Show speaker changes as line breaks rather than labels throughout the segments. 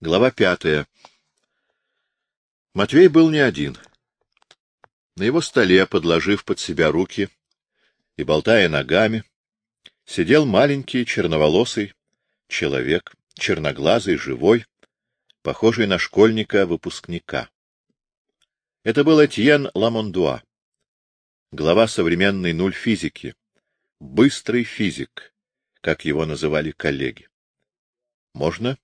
Глава пятая. Матвей был не один. На его столе, подложив под себя руки и болтая ногами, сидел маленький черноволосый человек, черноглазый, живой, похожий на школьника-выпускника. Это был Этьен Ламондуа, глава современной нуль физики, быстрый физик, как его называли коллеги. — Можно? —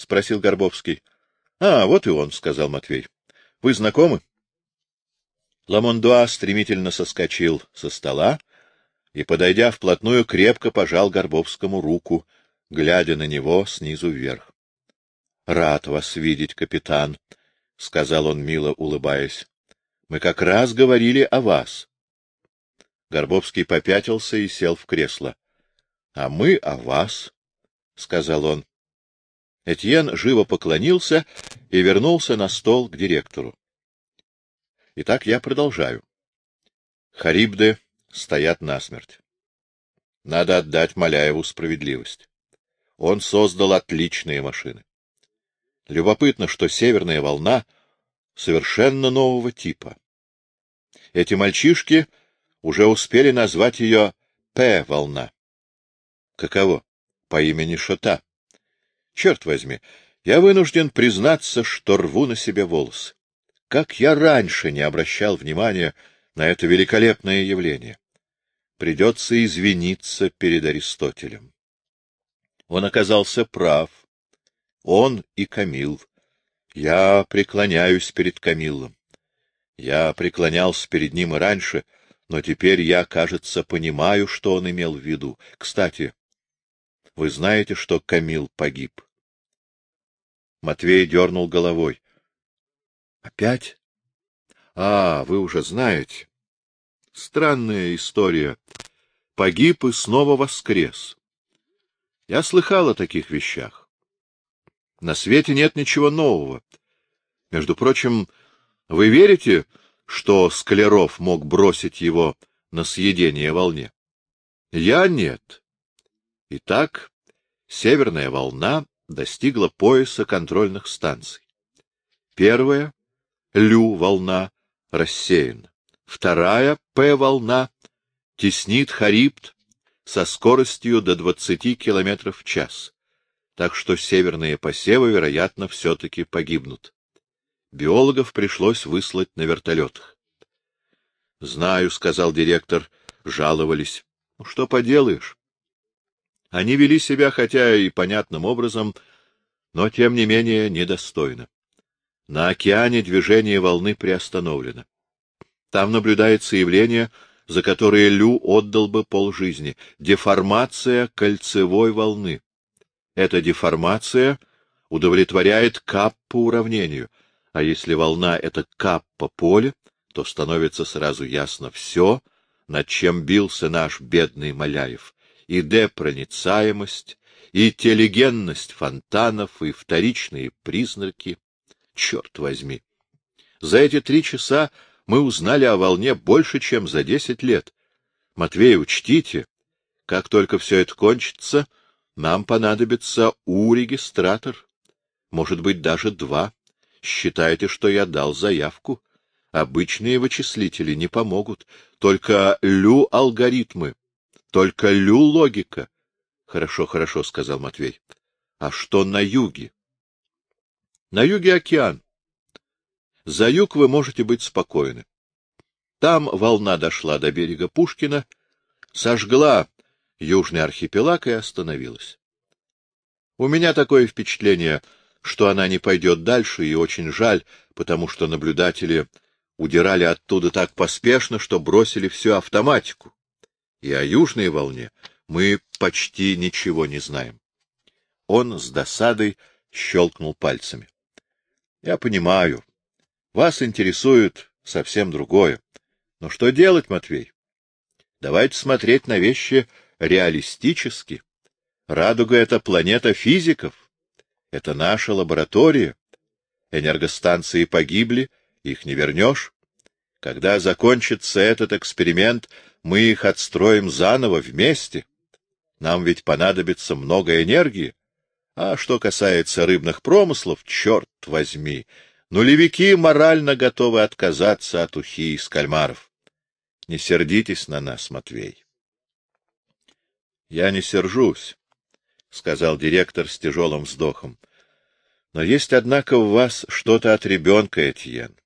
спросил Горбовский. — А, вот и он, — сказал Матвей. — Вы знакомы? Ламондуа стремительно соскочил со стола и, подойдя вплотную, крепко пожал Горбовскому руку, глядя на него снизу вверх. — Рад вас видеть, капитан, — сказал он, мило улыбаясь. — Мы как раз говорили о вас. Горбовский попятился и сел в кресло. — А мы о вас, — сказал он. Этьен живо поклонился и вернулся на стол к директору. Итак, я продолжаю. Харибды стоят насмерть. Надо отдать Маляеву справедливость. Он создал отличные машины. Любопытно, что северная волна совершенно нового типа. Эти мальчишки уже успели назвать ее П-волна. Каково? По имени Шота. Черт возьми, я вынужден признаться, что рву на себе волосы. Как я раньше не обращал внимания на это великолепное явление. Придется извиниться перед Аристотелем. Он оказался прав. Он и Камил. Я преклоняюсь перед Камиллом. Я преклонялся перед ним и раньше, но теперь я, кажется, понимаю, что он имел в виду. Кстати, вы знаете, что Камил погиб? Матвей дернул головой. — Опять? — А, вы уже знаете. Странная история. Погиб и снова воскрес. Я слыхал о таких вещах. На свете нет ничего нового. Между прочим, вы верите, что Склеров мог бросить его на съедение волне? Я нет. Итак, северная волна достигла пояса контрольных станций. Первая — Лю-волна рассеяна. Вторая — П-волна теснит Харибд со скоростью до 20 км в час, так что северные посевы, вероятно, все-таки погибнут. Биологов пришлось выслать на вертолетах. — Знаю, — сказал директор, — жаловались. Ну, что поделаешь? Они вели себя, хотя и понятным образом, но, тем не менее, недостойно. На океане движение волны приостановлено. Там наблюдается явление, за которое Лю отдал бы полжизни — деформация кольцевой волны. Эта деформация удовлетворяет кап по уравнению, а если волна — это кап по поле, то становится сразу ясно все, над чем бился наш бедный Маляев и депроницаемость, и телегенность фонтанов, и вторичные признаки. Черт возьми! За эти три часа мы узнали о волне больше, чем за десять лет. Матвей, учтите, как только все это кончится, нам понадобится У-регистратор, может быть, даже два. Считайте, что я дал заявку. Обычные вычислители не помогут, только лю-алгоритмы только лю-логика. — Хорошо, хорошо, — сказал Матвей. — А что на юге? — На юге океан. За юг вы можете быть спокойны. Там волна дошла до берега Пушкина, сожгла южный архипелаг и остановилась. У меня такое впечатление, что она не пойдет дальше, и очень жаль, потому что наблюдатели удирали оттуда так поспешно, что бросили всю автоматику и о южной волне мы почти ничего не знаем. Он с досадой щелкнул пальцами. — Я понимаю. Вас интересует совсем другое. Но что делать, Матвей? Давайте смотреть на вещи реалистически. Радуга — это планета физиков. Это наша лаборатория. Энергостанции погибли, их не вернешь. Когда закончится этот эксперимент, мы их отстроим заново вместе. Нам ведь понадобится много энергии, А что касается рыбных промыслов, черт возьми, нулевики морально готовы отказаться от ухи из кальмаров. Не сердитесь на нас, Матвей. — Я не сержусь, — сказал директор с тяжелым вздохом. — Но есть, однако, в вас что-то от ребенка, Этьен.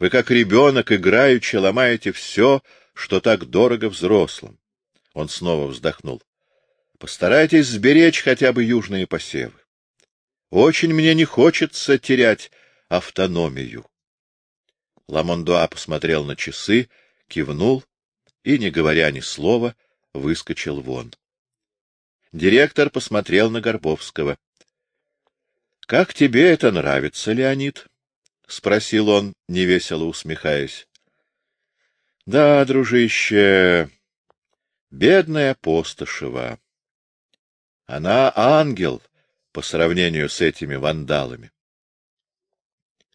Вы, как ребенок, играючи, ломаете все, что так дорого взрослым. Он снова вздохнул. Постарайтесь сберечь хотя бы южные посевы. Очень мне не хочется терять автономию. Ламондуа посмотрел на часы, кивнул и, не говоря ни слова, выскочил вон. Директор посмотрел на Горбовского. — Как тебе это нравится, Леонид? — спросил он, невесело усмехаясь. — Да, дружище, бедная Постышева. Она ангел по сравнению с этими вандалами.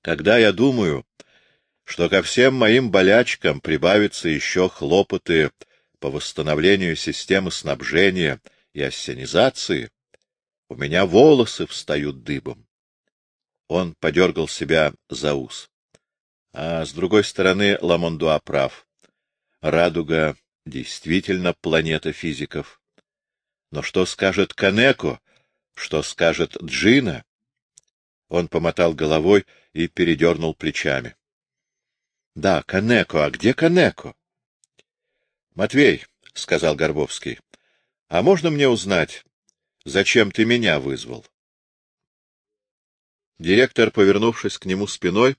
Когда я думаю, что ко всем моим болячкам прибавятся еще хлопоты по восстановлению системы снабжения и ассенизации, у меня волосы встают дыбом. Он подергал себя за ус. А с другой стороны, Ламондуа прав. Радуга действительно планета физиков. Но что скажет Канеко? Что скажет Джина? Он помотал головой и передернул плечами. — Да, Канеко, а где Канеко? — Матвей, — сказал Горбовский, — а можно мне узнать, зачем ты меня вызвал? Директор, повернувшись к нему спиной,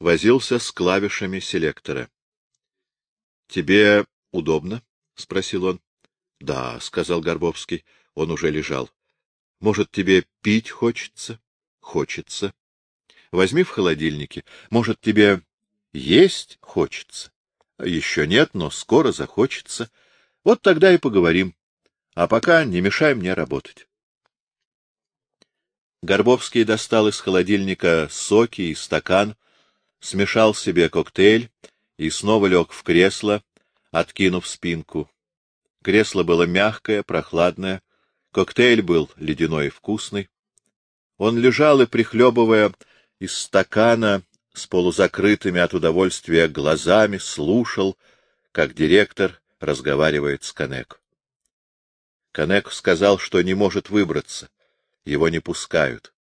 возился с клавишами селектора. — Тебе удобно? — спросил он. — Да, — сказал Горбовский, — он уже лежал. — Может, тебе пить хочется? — Хочется. — Возьми в холодильнике. Может, тебе есть хочется? — Еще нет, но скоро захочется. Вот тогда и поговорим. А пока не мешай мне работать. Горбовский достал из холодильника соки и стакан, смешал себе коктейль и снова лег в кресло, откинув спинку. Кресло было мягкое, прохладное, коктейль был ледяной и вкусный. Он лежал и, прихлебывая из стакана с полузакрытыми от удовольствия глазами, слушал, как директор разговаривает с Канек. Канек сказал, что не может выбраться. Его не пускают.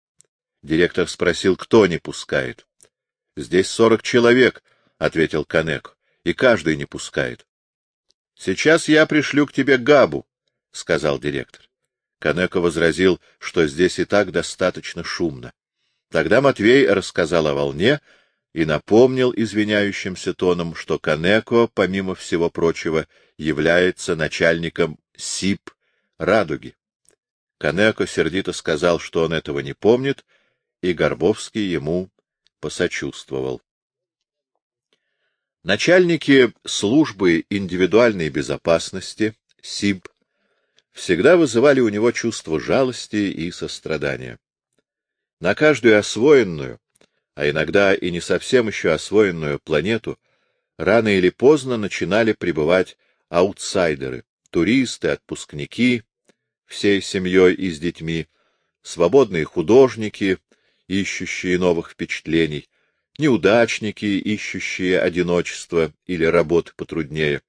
Директор спросил, кто не пускает. — Здесь сорок человек, — ответил Канек, — и каждый не пускает. — Сейчас я пришлю к тебе Габу, — сказал директор. Канеко возразил, что здесь и так достаточно шумно. Тогда Матвей рассказал о волне и напомнил извиняющимся тоном, что Канеко, помимо всего прочего, является начальником СИП «Радуги». Канеко сердито сказал, что он этого не помнит, и Горбовский ему посочувствовал. Начальники службы индивидуальной безопасности, СИБ, всегда вызывали у него чувство жалости и сострадания. На каждую освоенную, а иногда и не совсем еще освоенную планету, рано или поздно начинали прибывать аутсайдеры, туристы, отпускники, всей семьей и с детьми, свободные художники, ищущие новых впечатлений, неудачники, ищущие одиночество или работы потруднее,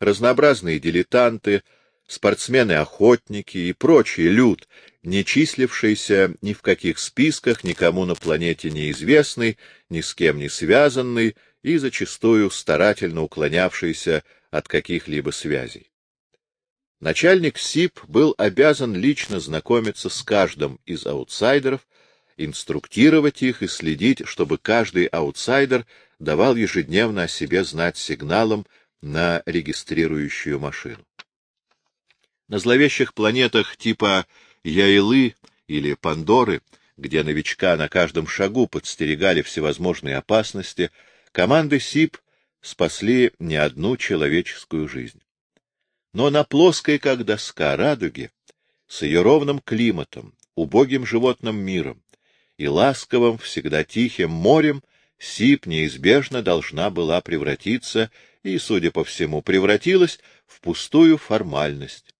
разнообразные дилетанты, спортсмены-охотники и прочий люд, не числившийся ни в каких списках, никому на планете неизвестный, ни с кем не связанный и зачастую старательно уклонявшийся от каких-либо связей. Начальник СИП был обязан лично знакомиться с каждым из аутсайдеров, инструктировать их и следить, чтобы каждый аутсайдер давал ежедневно о себе знать сигналом на регистрирующую машину. На зловещих планетах типа Яилы или Пандоры, где новичка на каждом шагу подстерегали всевозможные опасности, команды СИП спасли не одну человеческую жизнь. Но на плоской, как доска, радуге, с ее ровным климатом, убогим животным миром, и ласковым, всегда тихим морем Сип неизбежно должна была превратиться, и, судя по всему, превратилась в пустую формальность.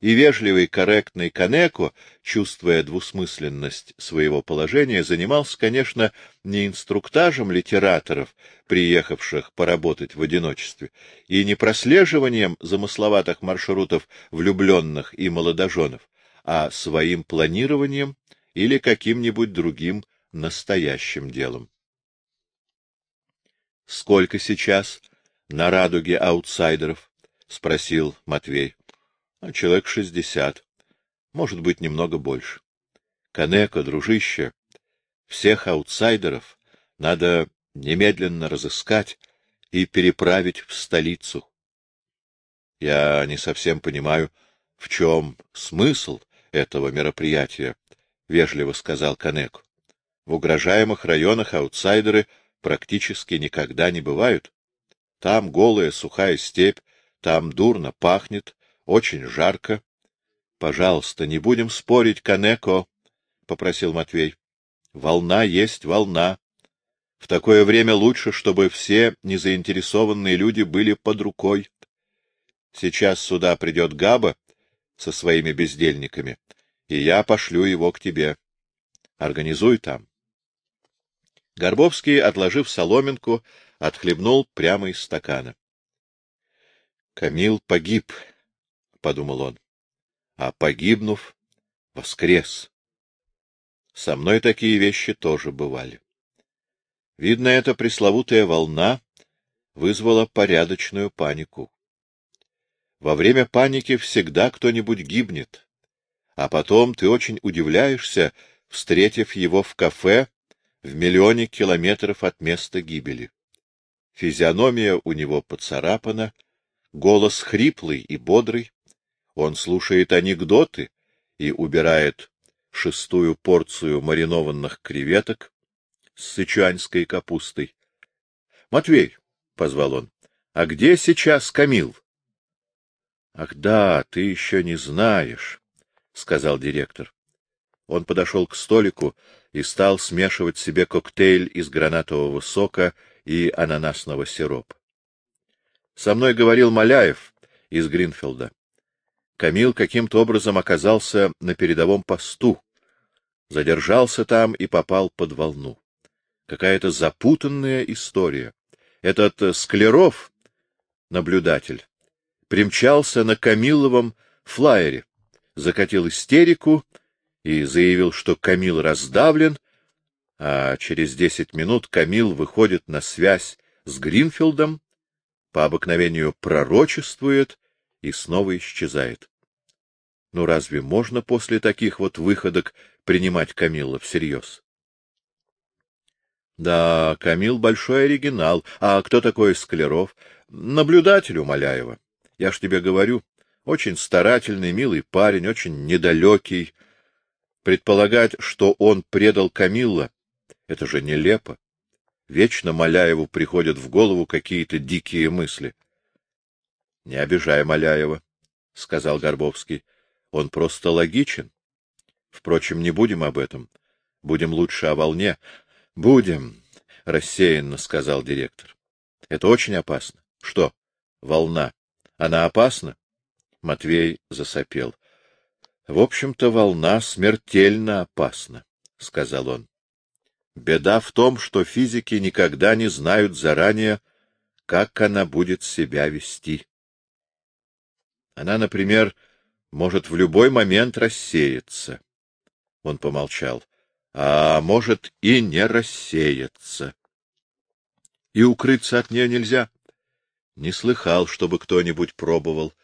И вежливый, корректный Канеко, чувствуя двусмысленность своего положения, занимался, конечно, не инструктажем литераторов, приехавших поработать в одиночестве, и не прослеживанием замысловатых маршрутов влюбленных и молодоженов, а своим планированием или каким-нибудь другим настоящим делом. — Сколько сейчас на радуге аутсайдеров? — спросил Матвей. — Человек шестьдесят. Может быть, немного больше. Канека, дружище, всех аутсайдеров надо немедленно разыскать и переправить в столицу. Я не совсем понимаю, в чем смысл этого мероприятия, — вежливо сказал Канеку. В угрожаемых районах аутсайдеры практически никогда не бывают. Там голая сухая степь, там дурно пахнет, очень жарко. — Пожалуйста, не будем спорить, Канеко, — попросил Матвей. — Волна есть волна. В такое время лучше, чтобы все незаинтересованные люди были под рукой. Сейчас сюда придет Габа со своими бездельниками, и я пошлю его к тебе. Организуй там. Горбовский, отложив соломинку, отхлебнул прямо из стакана. — Камил погиб, — подумал он, — а погибнув, воскрес. Со мной такие вещи тоже бывали. Видно, эта пресловутая волна вызвала порядочную панику. Во время паники всегда кто-нибудь гибнет, а потом ты очень удивляешься, встретив его в кафе в миллионе километров от места гибели. Физиономия у него поцарапана, голос хриплый и бодрый, он слушает анекдоты и убирает шестую порцию маринованных креветок с сычуанской капустой. — Матвей, — позвал он, — а где сейчас Камил? — Ах да, ты еще не знаешь, — сказал директор. Он подошел к столику и стал смешивать себе коктейль из гранатового сока и ананасного сиропа. Со мной говорил Маляев из Гринфилда. Камил каким-то образом оказался на передовом посту, задержался там и попал под волну. Какая-то запутанная история. Этот Склеров, наблюдатель, примчался на Камиловом флайере, закатил истерику и заявил, что Камил раздавлен, а через десять минут Камил выходит на связь с Гринфилдом, по обыкновению пророчествует и снова исчезает. Ну разве можно после таких вот выходок принимать Камилла всерьез? Да, Камил большой оригинал. А кто такой Склеров? Наблюдатель у Маляева. Я ж тебе говорю, очень старательный, милый парень, очень недалекий, Предполагать, что он предал Камилла, это же нелепо. Вечно Маляеву приходят в голову какие-то дикие мысли. — Не обижай Маляева, — сказал Горбовский. — Он просто логичен. Впрочем, не будем об этом. Будем лучше о волне. — Будем, — рассеянно сказал директор. — Это очень опасно. — Что? Волна. Она опасна? Матвей засопел. — в общем-то, волна смертельно опасна, — сказал он. Беда в том, что физики никогда не знают заранее, как она будет себя вести. Она, например, может в любой момент рассеяться. Он помолчал. А может и не рассеяться. И укрыться от нее нельзя. Не слыхал, чтобы кто-нибудь пробовал.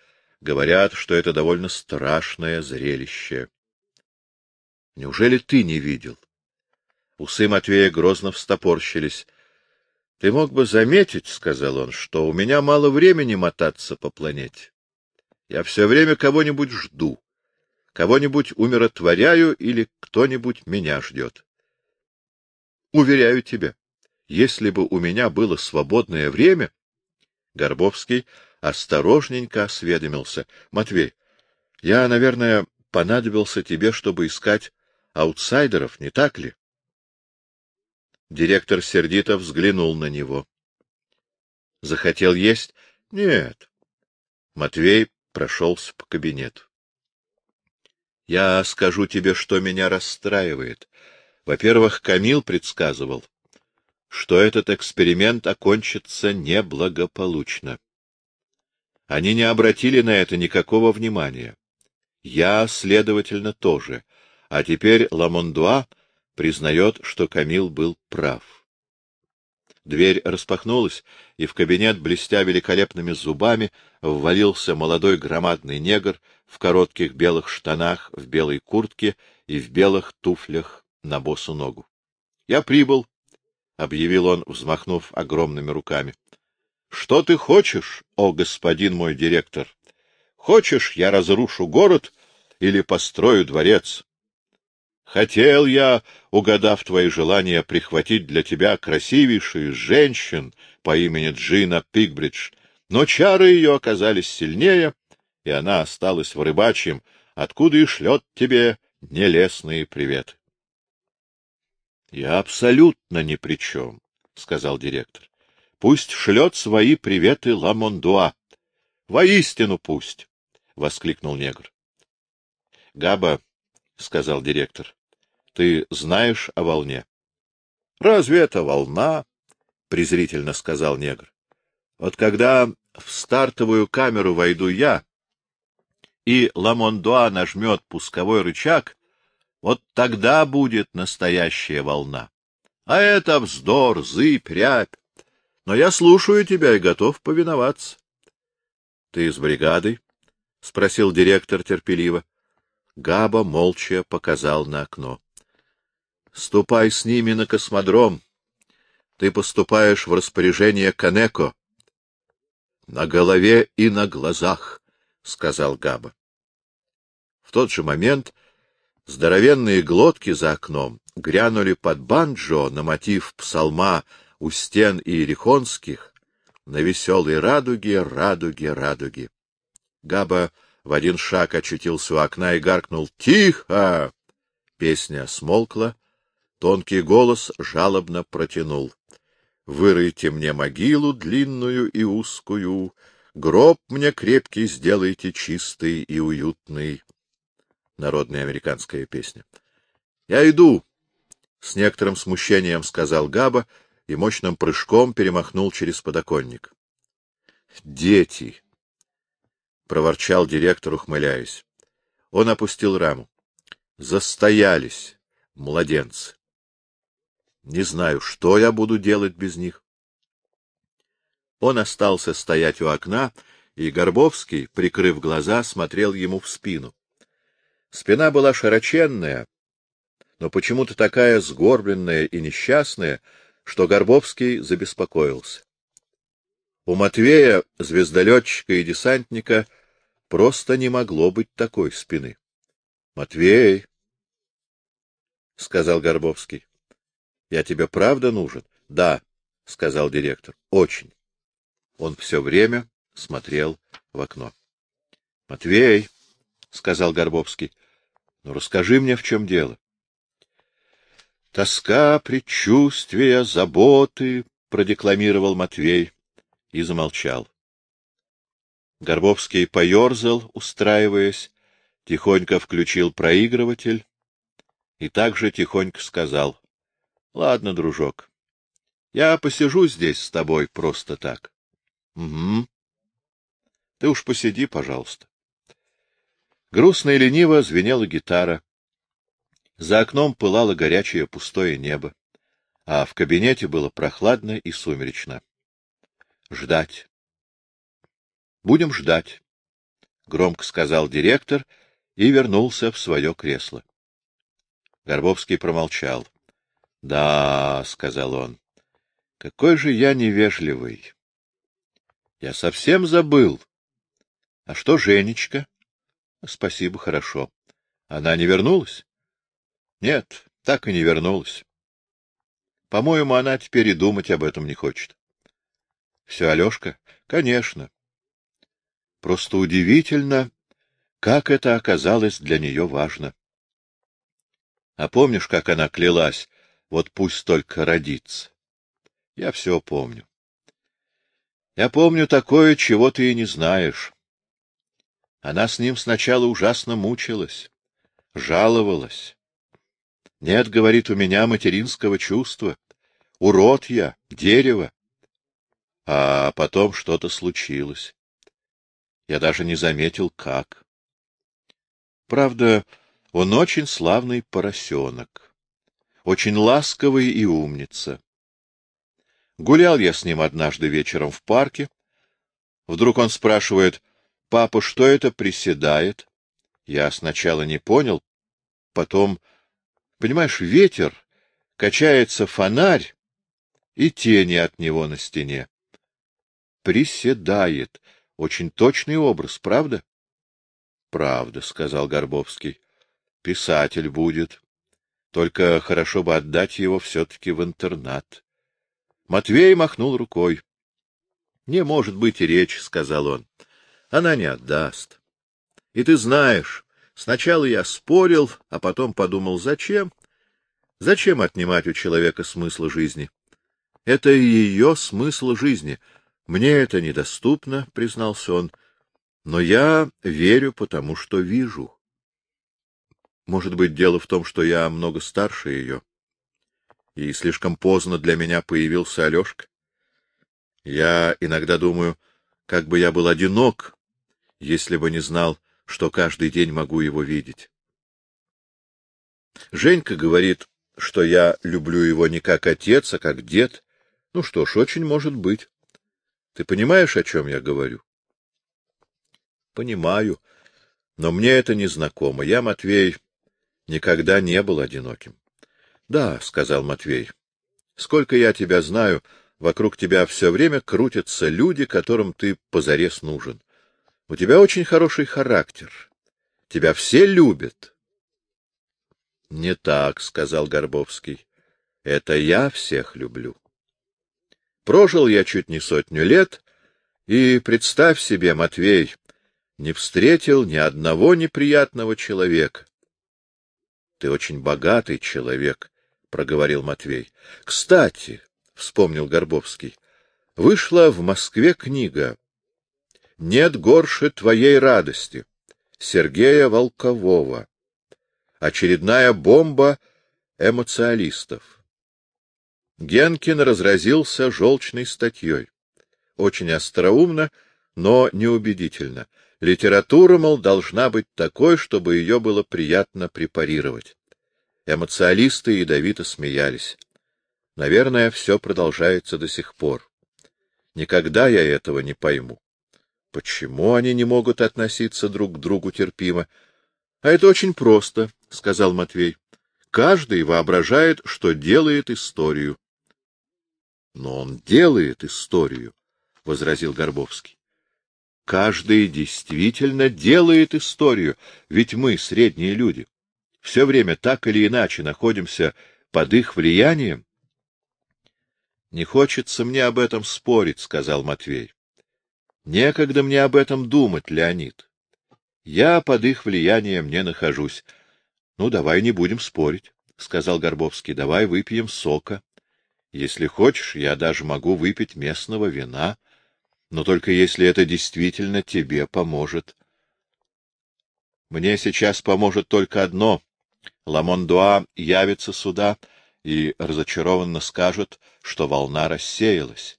Говорят, что это довольно страшное зрелище. Неужели ты не видел? Усы Матвея грозно встопорщились. — Ты мог бы заметить, — сказал он, — что у меня мало времени мотаться по планете. Я все время кого-нибудь жду, кого-нибудь умиротворяю или кто-нибудь меня ждет. Уверяю тебя, если бы у меня было свободное время... Горбовский осторожненько осведомился. — Матвей, я, наверное, понадобился тебе, чтобы искать аутсайдеров, не так ли? Директор сердито взглянул на него. — Захотел есть? — Нет. Матвей прошелся по кабинету. Я скажу тебе, что меня расстраивает. Во-первых, Камил предсказывал, что этот эксперимент окончится неблагополучно. Они не обратили на это никакого внимания. Я, следовательно, тоже. А теперь Ламондуа признает, что Камил был прав. Дверь распахнулась, и в кабинет, блестя великолепными зубами, ввалился молодой громадный негр в коротких белых штанах, в белой куртке и в белых туфлях на босу ногу. — Я прибыл, — объявил он, взмахнув огромными руками. — Что ты хочешь, о господин мой директор? Хочешь, я разрушу город или построю дворец? Хотел я, угадав твои желания, прихватить для тебя красивейшую женщин по имени Джина Пикбридж, но чары ее оказались сильнее, и она осталась в рыбачьем, откуда и шлет тебе нелестные приветы. — Я абсолютно ни при чем, — сказал директор. — Пусть шлет свои приветы Ламондуа. — Воистину пусть! — воскликнул негр. — Габа, — сказал директор, ты знаешь о волне? — Разве это волна? — презрительно сказал негр. — Вот когда в стартовую камеру войду я, и Ламондуа нажмет пусковой рычаг, вот тогда будет настоящая волна. А это вздор, зыбь, рябь. Но я слушаю тебя и готов повиноваться. — Ты с бригадой? — спросил директор терпеливо. Габа молча показал на окно. Ступай с ними на космодром. Ты поступаешь в распоряжение Канеко. — На голове и на глазах, — сказал Габа. В тот же момент здоровенные глотки за окном грянули под банджо на мотив псалма у стен иерихонских на веселой радуге, радуге, радуге. Габа в один шаг очутился у окна и гаркнул «Тихо!». Песня смолкла, Тонкий голос жалобно протянул. — Вырыйте мне могилу длинную и узкую, гроб мне крепкий сделайте чистый и уютный. Народная американская песня. — Я иду! — с некоторым смущением сказал Габа и мощным прыжком перемахнул через подоконник. — Дети! — проворчал директор, ухмыляясь. Он опустил раму. — Застоялись, младенцы! Не знаю, что я буду делать без них. Он остался стоять у окна, и Горбовский, прикрыв глаза, смотрел ему в спину. Спина была широченная, но почему-то такая сгорбленная и несчастная, что Горбовский забеспокоился. У Матвея, звездолетчика и десантника, просто не могло быть такой спины. — Матвей, — сказал Горбовский, я тебе правда нужен? — Да, — сказал директор. — Очень. Он все время смотрел в окно. — Матвей, — сказал Горбовский, — ну расскажи мне, в чем дело. Тоска, предчувствия, заботы, — продекламировал Матвей и замолчал. Горбовский поерзал, устраиваясь, тихонько включил проигрыватель и также тихонько сказал. — Ладно, дружок. Я посижу здесь с тобой просто так. — Угу. Ты уж посиди, пожалуйста. Грустно и лениво звенела гитара. За окном пылало горячее пустое небо, а в кабинете было прохладно и сумеречно. Ждать. — Будем ждать, — громко сказал директор и вернулся в свое кресло. Горбовский промолчал. — Да, — сказал он, — какой же я невежливый. Я совсем забыл. А что Женечка? Спасибо, хорошо. Она не вернулась? Нет, так и не вернулась. По-моему, она теперь и думать об этом не хочет. Все, Алешка? Конечно. Просто удивительно, как это оказалось для нее важно. А помнишь, как она клялась, вот пусть только родится. Я все помню. Я помню такое, чего ты и не знаешь. Она с ним сначала ужасно мучилась, Жаловалась. Нет, говорит, у меня материнского чувства. Урод я, дерево. А потом что-то случилось. Я даже не заметил, как. Правда, он очень славный поросенок, очень ласковый и умница. Гулял я с ним однажды вечером в парке. Вдруг он спрашивает, «Папа, что это приседает?» Я сначала не понял, потом, понимаешь, ветер, качается фонарь и тени от него на стене. Приседает. Очень точный образ, правда? — Правда, — сказал Горбовский. — Писатель будет. Только хорошо бы отдать его все-таки в интернат. Матвей махнул рукой. — Не может быть и речь, — сказал он. — Она не отдаст. И ты знаешь, сначала я спорил, а потом подумал, зачем? Зачем отнимать у человека смысл жизни? Это ее смысл жизни. Мне это недоступно, — признался он, — но я верю, потому что вижу. Может быть, дело в том, что я много старше ее, и слишком поздно для меня появился Алешка. Я иногда думаю, как бы я был одинок, если бы не знал, что каждый день могу его видеть. Женька говорит, что я люблю его не как отец, а как дед. Ну что ж, очень может быть. Ты понимаешь, о чем я говорю? — Понимаю. Но мне это не знакомо. Я, Матвей, никогда не был одиноким. — Да, — сказал Матвей. — Сколько я тебя знаю, вокруг тебя все время крутятся люди, которым ты позарез нужен. У тебя очень хороший характер. Тебя все любят. — Не так, — сказал Горбовский. — Это я всех люблю. Прожил я чуть не сотню лет, и, представь себе, Матвей, не встретил ни одного неприятного человека. — Ты очень богатый человек, — проговорил Матвей. — Кстати, — вспомнил Горбовский, — вышла в Москве книга «Нет горше твоей радости» Сергея Волкового. Очередная бомба эмоциалистов. Генкин разразился желчной статьей. Очень остроумно, но неубедительно. Литература, мол, должна быть такой, чтобы ее было приятно препарировать. Эмоциалисты ядовито смеялись. Наверное, все продолжается до сих пор. Никогда я этого не пойму. Почему они не могут относиться друг к другу терпимо? — А это очень просто, — сказал Матвей. — Каждый воображает, что делает историю. — Но он делает историю, — возразил Горбовский. — Каждый действительно делает историю, ведь мы, средние люди, все время так или иначе находимся под их влиянием. — Не хочется мне об этом спорить, — сказал Матвей. — Некогда мне об этом думать, Леонид. Я под их влиянием не нахожусь. — Ну, давай не будем спорить, — сказал Горбовский. — Давай выпьем сока. Если хочешь, я даже могу выпить местного вина, но только если это действительно тебе поможет. Мне сейчас поможет только одно. Ламондуа явится сюда и разочарованно скажет, что волна рассеялась.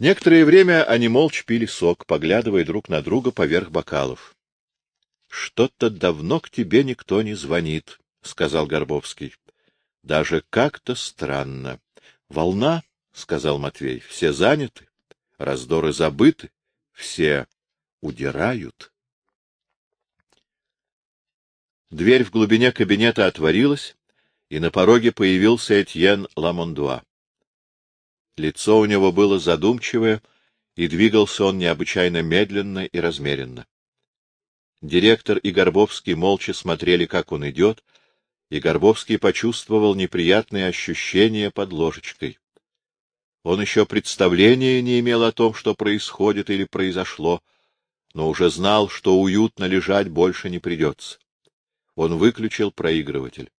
Некоторое время они молча пили сок, поглядывая друг на друга поверх бокалов. — Что-то давно к тебе никто не звонит, — сказал Горбовский. Даже как-то странно. — Волна, — сказал Матвей, — все заняты, раздоры забыты, все удирают. Дверь в глубине кабинета отворилась, и на пороге появился Этьен Ламондуа. Лицо у него было задумчивое, и двигался он необычайно медленно и размеренно. Директор и Горбовский молча смотрели, как он идет, и Горбовский почувствовал неприятные ощущения под ложечкой. Он еще представления не имел о том, что происходит или произошло, но уже знал, что уютно лежать больше не придется. Он выключил проигрыватель.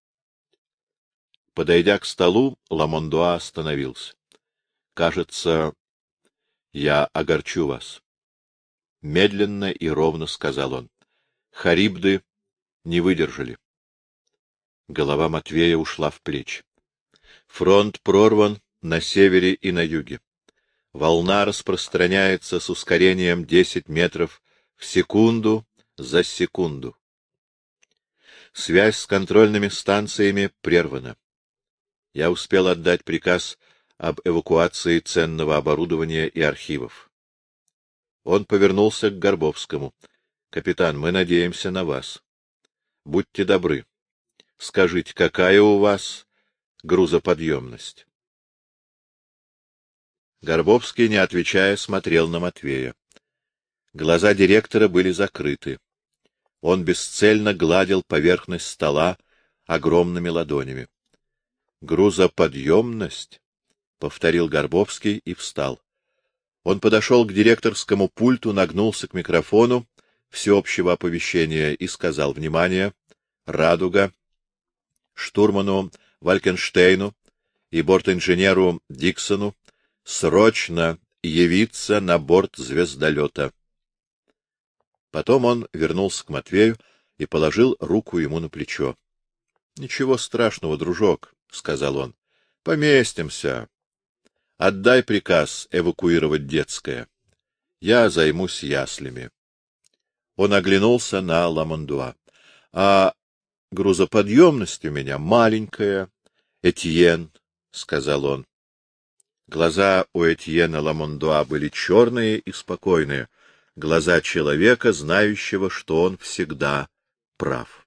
Подойдя к столу, Ламондуа остановился. — Кажется, я огорчу вас. Медленно и ровно сказал он. Харибды не выдержали. Голова Матвея ушла в плечи. Фронт прорван на севере и на юге. Волна распространяется с ускорением 10 метров в секунду за секунду. Связь с контрольными станциями прервана. Я успел отдать приказ об эвакуации ценного оборудования и архивов. Он повернулся к Горбовскому. — Капитан, мы надеемся на вас. Будьте добры. Скажите, какая у вас грузоподъемность? Горбовский, не отвечая, смотрел на Матвея. Глаза директора были закрыты. Он бесцельно гладил поверхность стола огромными ладонями. — Грузоподъемность? — повторил Горбовский и встал. Он подошел к директорскому пульту, нагнулся к микрофону всеобщего оповещения и сказал «Внимание! Радуга! Штурману Валькенштейну и бортинженеру Диксону срочно явиться на борт звездолета!» Потом он вернулся к Матвею и положил руку ему на плечо. — Ничего страшного, дружок, — сказал он. — Поместимся. Отдай приказ эвакуировать детское. Я займусь яслями. Он оглянулся на Ламондуа. — А грузоподъемность у меня маленькая, Этьен, — сказал он. Глаза у Этьена Ламондуа были черные и спокойные — глаза человека, знающего, что он всегда прав.